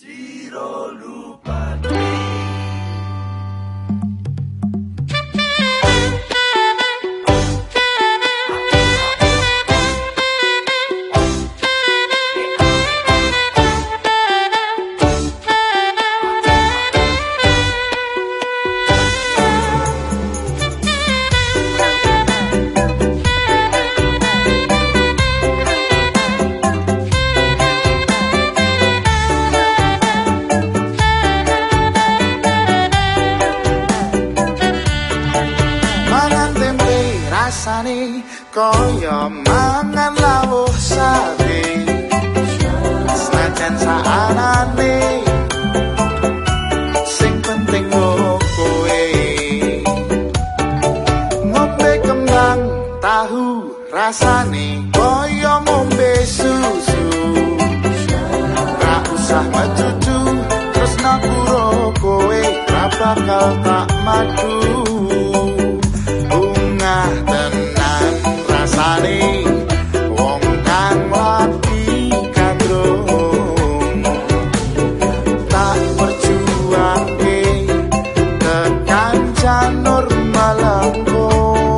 rasane kaya mangan lawuh sate senajan saanane sing penting kowe. Ngombe kembang tahu rasane kaya ngombe susu. Ra usah majuju terus nakuro kowe ra bakal tak madu malambo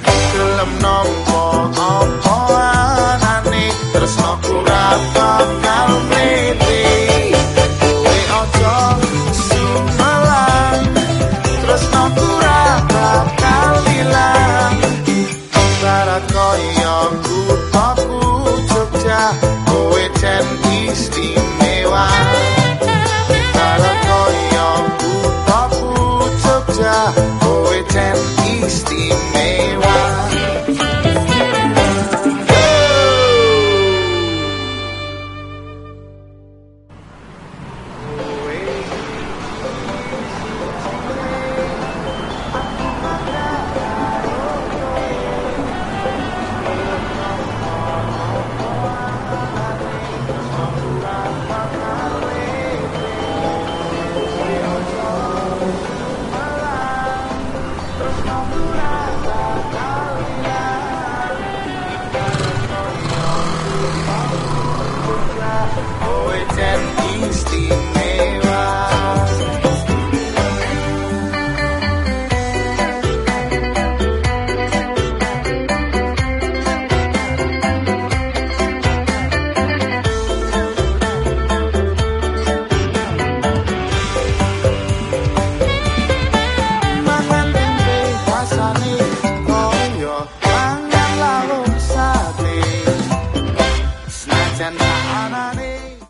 Para koyoku Aku Jogja Kowe ten istimewa Para koyoku Aku Jogja